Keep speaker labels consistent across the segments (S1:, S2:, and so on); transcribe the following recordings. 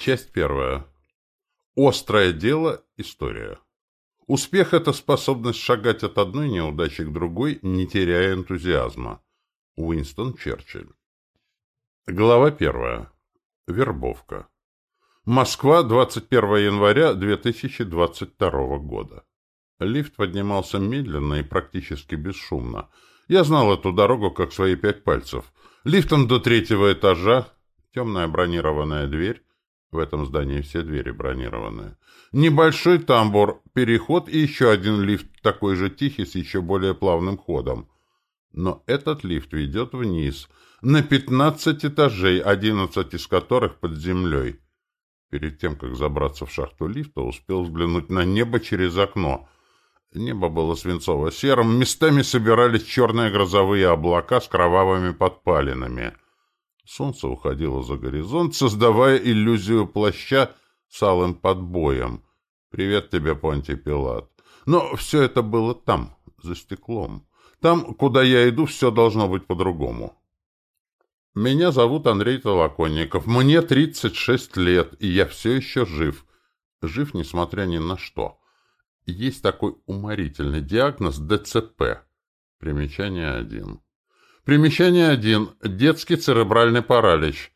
S1: Часть первая. Острое дело. История. Успех — это способность шагать от одной неудачи к другой, не теряя энтузиазма. Уинстон Черчилль. Глава первая. Вербовка. Москва, 21 января 2022 года. Лифт поднимался медленно и практически бесшумно. Я знал эту дорогу как свои пять пальцев. Лифтом до третьего этажа, темная бронированная дверь, в этом здании все двери бронированные. Небольшой тамбур, переход и еще один лифт, такой же тихий, с еще более плавным ходом. Но этот лифт ведет вниз, на 15 этажей, 11 из которых под землей. Перед тем, как забраться в шахту лифта, успел взглянуть на небо через окно. Небо было свинцово-серым, местами собирались черные грозовые облака с кровавыми подпалинами. Солнце уходило за горизонт, создавая иллюзию плаща с алым подбоем. «Привет тебе, Понтий Пилат!» Но все это было там, за стеклом. Там, куда я иду, все должно быть по-другому. Меня зовут Андрей Толоконников. Мне 36 лет, и я все еще жив. Жив, несмотря ни на что. Есть такой уморительный диагноз ДЦП. Примечание 1. Примечание 1. Детский церебральный паралич.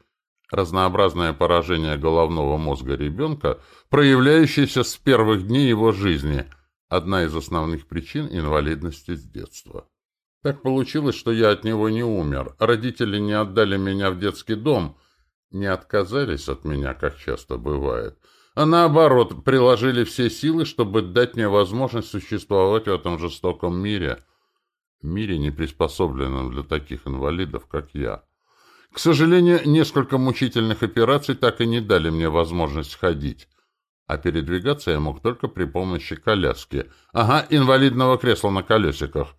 S1: Разнообразное поражение головного мозга ребенка, проявляющееся с первых дней его жизни. Одна из основных причин инвалидности с детства. Так получилось, что я от него не умер. Родители не отдали меня в детский дом, не отказались от меня, как часто бывает, а наоборот, приложили все силы, чтобы дать мне возможность существовать в этом жестоком мире – мире, не приспособленном для таких инвалидов, как я. К сожалению, несколько мучительных операций так и не дали мне возможность ходить, а передвигаться я мог только при помощи коляски. Ага, инвалидного кресла на колесиках.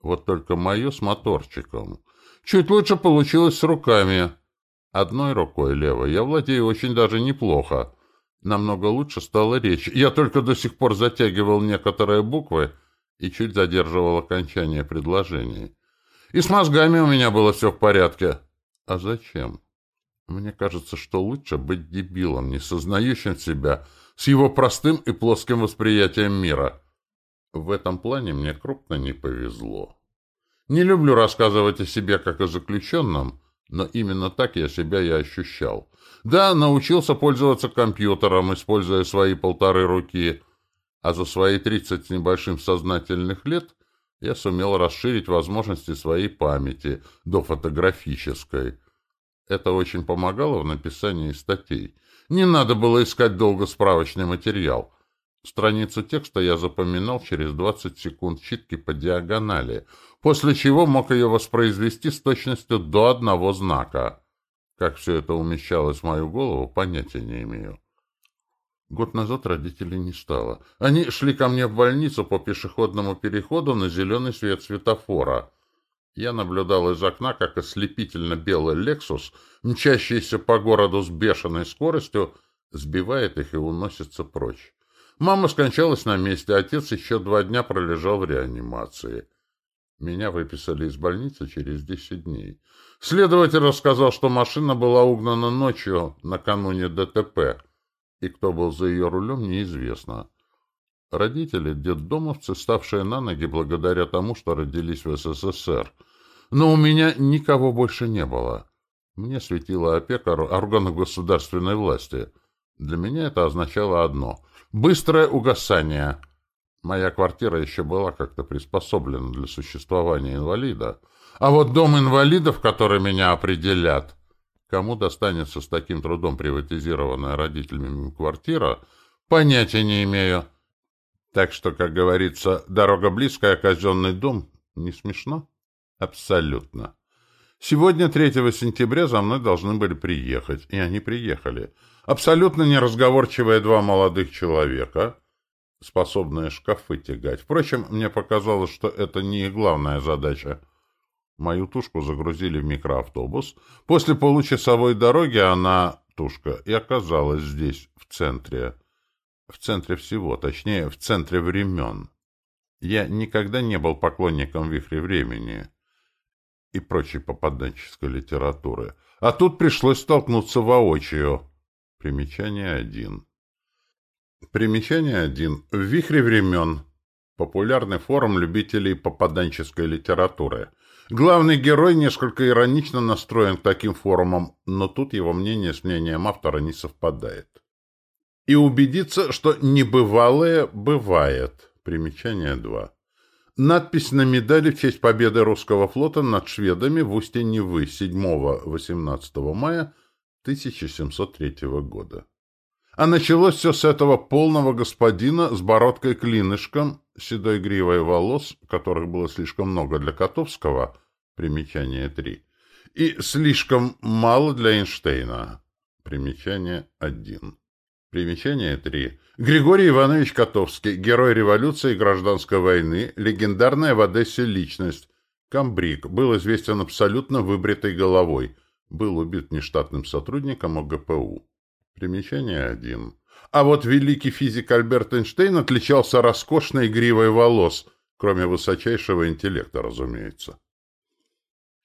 S1: Вот только мое с моторчиком. Чуть лучше получилось с руками. Одной рукой левой я владею очень даже неплохо. Намного лучше стала речь. Я только до сих пор затягивал некоторые буквы, и чуть задерживал окончание предложений. И с мозгами у меня было все в порядке. А зачем? Мне кажется, что лучше быть дебилом, не сознающим себя, с его простым и плоским восприятием мира. В этом плане мне крупно не повезло. Не люблю рассказывать о себе как о заключенном, но именно так я себя и ощущал. Да, научился пользоваться компьютером, используя свои полторы руки, а за свои тридцать с небольшим сознательных лет я сумел расширить возможности своей памяти до фотографической. Это очень помогало в написании статей. Не надо было искать долго справочный материал. Страницу текста я запоминал через 20 секунд читки по диагонали, после чего мог ее воспроизвести с точностью до одного знака. Как все это умещалось в мою голову, понятия не имею. Год назад родителей не стало. Они шли ко мне в больницу по пешеходному переходу на зеленый свет светофора. Я наблюдал из окна, как ослепительно белый «Лексус», мчащийся по городу с бешеной скоростью, сбивает их и уносится прочь. Мама скончалась на месте, отец еще два дня пролежал в реанимации. Меня выписали из больницы через десять дней. Следователь рассказал, что машина была угнана ночью, накануне ДТП и кто был за ее рулем, неизвестно. Родители — детдомовцы, ставшие на ноги благодаря тому, что родились в СССР. Но у меня никого больше не было. Мне светила опека органов государственной власти. Для меня это означало одно — быстрое угасание. Моя квартира еще была как-то приспособлена для существования инвалида. А вот дом инвалидов, который меня определят, Кому достанется с таким трудом приватизированная родителями квартира, понятия не имею. Так что, как говорится, дорога близкая, а казенный дом. Не смешно? Абсолютно. Сегодня, 3 сентября, за мной должны были приехать, и они приехали. Абсолютно неразговорчивые два молодых человека, способные шкафы тягать. Впрочем, мне показалось, что это не их главная задача — Мою тушку загрузили в микроавтобус. После получасовой дороги она, тушка, и оказалась здесь, в центре. В центре всего, точнее, в центре времен. Я никогда не был поклонником вихря времени и прочей попаданческой литературы. А тут пришлось столкнуться воочию. Примечание 1. Примечание 1. В вихре времен. Популярный форум любителей попаданческой литературы. Главный герой несколько иронично настроен к таким форумам, но тут его мнение с мнением автора не совпадает. И убедиться, что небывалое бывает. Примечание 2. Надпись на медали в честь победы русского флота над шведами в устье Невы 7-18 мая 1703 года. А началось все с этого полного господина с бородкой-клинышком, седой гривой волос, которых было слишком много для Котовского, примечание 3, и слишком мало для Эйнштейна, примечание 1. Примечание 3. Григорий Иванович Котовский, герой революции и гражданской войны, легендарная в Одессе личность, комбриг, был известен абсолютно выбритой головой, был убит нештатным сотрудником ОГПУ. Примечание 1. А вот великий физик Альберт Эйнштейн отличался роскошной гривой волос, кроме высочайшего интеллекта, разумеется.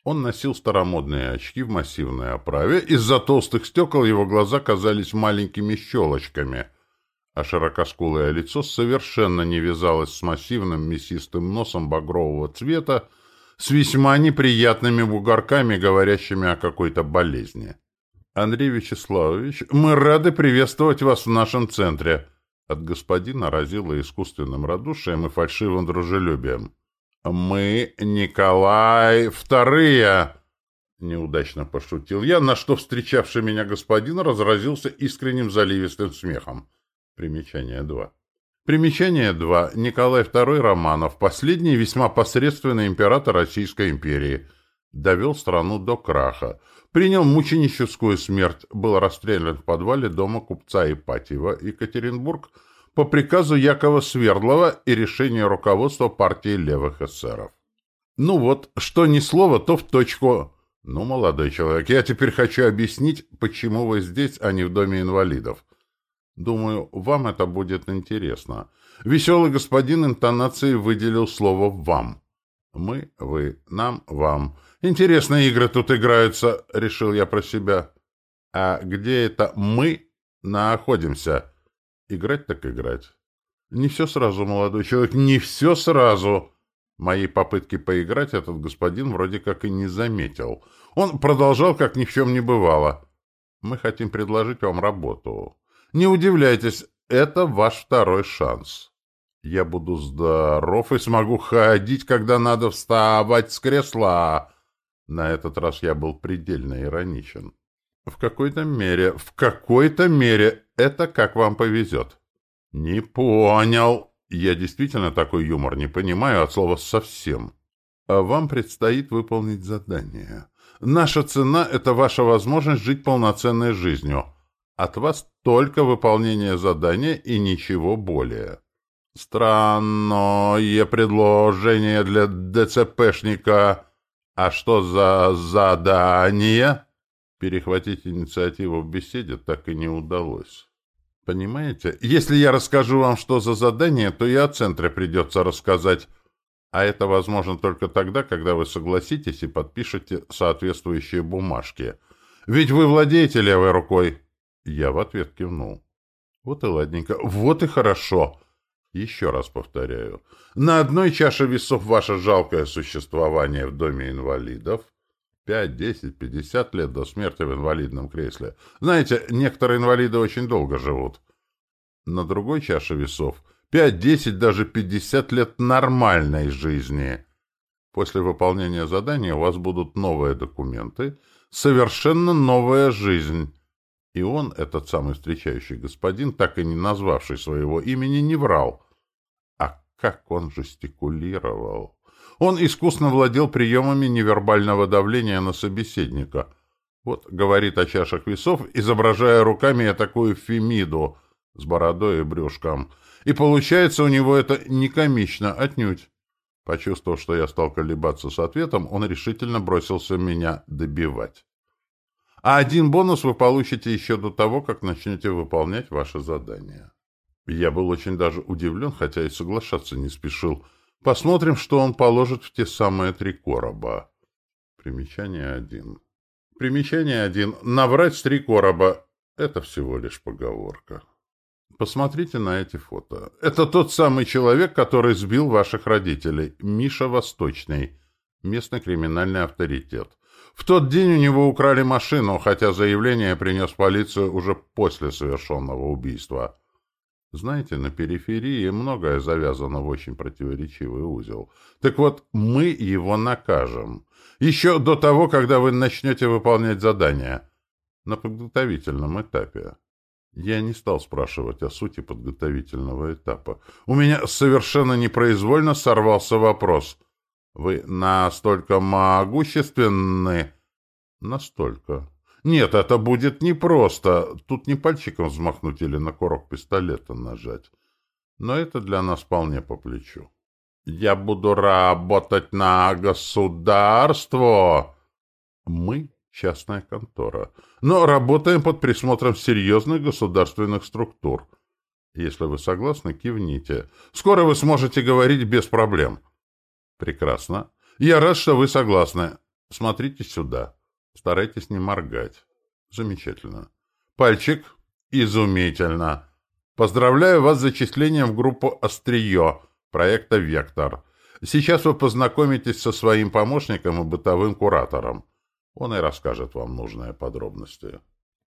S1: Он носил старомодные очки в массивной оправе, из-за толстых стекол его глаза казались маленькими щелочками, а широкоскулое лицо совершенно не вязалось с массивным мясистым носом багрового цвета, с весьма неприятными бугорками, говорящими о какой-то болезни. «Андрей Вячеславович, мы рады приветствовать вас в нашем центре!» От господина разило искусственным радушием и фальшивым дружелюбием. «Мы, Николай, вторые!» Неудачно пошутил я, на что встречавший меня господин разразился искренним заливистым смехом. Примечание 2. Примечание 2. Николай II Романов, последний весьма посредственный император Российской империи. Довел страну до краха. Принял мученическую смерть, был расстрелян в подвале дома купца Ипатьева, Екатеринбург, по приказу Якова Свердлова и решению руководства партии левых эсеров. Ну вот, что ни слово, то в точку. Ну, молодой человек, я теперь хочу объяснить, почему вы здесь, а не в доме инвалидов. Думаю, вам это будет интересно. Веселый господин интонацией выделил слово «вам». Мы, вы, нам, вам. Интересные игры тут играются, решил я про себя. А где это мы находимся? Играть так играть. Не все сразу, молодой человек, не все сразу. Моей попытки поиграть этот господин вроде как и не заметил. Он продолжал, как ни в чем не бывало. Мы хотим предложить вам работу. Не удивляйтесь, это ваш второй шанс. Я буду здоров и смогу ходить, когда надо вставать с кресла. На этот раз я был предельно ироничен. В какой-то мере, в какой-то мере это как вам повезет. Не понял. Я действительно такой юмор не понимаю от слова совсем. А вам предстоит выполнить задание. Наша цена — это ваша возможность жить полноценной жизнью. От вас только выполнение задания и ничего более. Странное предложение для ДЦПшника. А что за задание? Перехватить инициативу в беседе так и не удалось. Понимаете? Если я расскажу вам, что за задание, то и о центре придется рассказать. А это возможно только тогда, когда вы согласитесь и подпишете соответствующие бумажки. Ведь вы владеете левой рукой. Я в ответ кивнул. Вот и ладненько. Вот и хорошо. Еще раз повторяю. На одной чаше весов ваше жалкое существование в доме инвалидов, Пять, десять, пятьдесят лет до смерти в инвалидном кресле. Знаете, некоторые инвалиды очень долго живут. На другой чаше весов пять, десять, даже пятьдесят лет нормальной жизни. После выполнения задания у вас будут новые документы, совершенно новая жизнь. И он, этот самый встречающий господин, так и не назвавший своего имени, не врал. А как он жестикулировал! Он искусно владел приемами невербального давления на собеседника. Вот говорит о чашах весов, изображая руками такую фемиду с бородой и брюшком. И получается у него это не комично, отнюдь. Почувствовав, что я стал колебаться с ответом, он решительно бросился меня добивать. А один бонус вы получите еще до того, как начнете выполнять ваше задание. Я был очень даже удивлен, хотя и соглашаться не спешил. Посмотрим, что он положит в те самые три короба. Примечание один. Примечание один. Наврать с три короба. Это всего лишь поговорка. Посмотрите на эти фото. Это тот самый человек, который сбил ваших родителей. Миша Восточный. Местный криминальный авторитет. В тот день у него украли машину, хотя заявление принес полицию уже после совершенного убийства. Знаете, на периферии многое завязано в очень противоречивый узел. Так вот, мы его накажем. Еще до того, когда вы начнете выполнять задание. На подготовительном этапе. Я не стал спрашивать о сути подготовительного этапа. У меня совершенно непроизвольно сорвался вопрос. Вы настолько могущественны? Настолько. Нет, это будет непросто. Тут не пальчиком взмахнуть или на курок пистолета нажать. Но это для нас вполне по плечу. Я буду работать на государство. Мы частная контора, но работаем под присмотром серьезных государственных структур. Если вы согласны, кивните. Скоро вы сможете говорить без проблем. Прекрасно. Я рад, что вы согласны. Смотрите сюда. Старайтесь не моргать. Замечательно. Пальчик. Изумительно. Поздравляю вас с зачислением в группу «Острие» проекта «Вектор». Сейчас вы познакомитесь со своим помощником и бытовым куратором. Он и расскажет вам нужные подробности.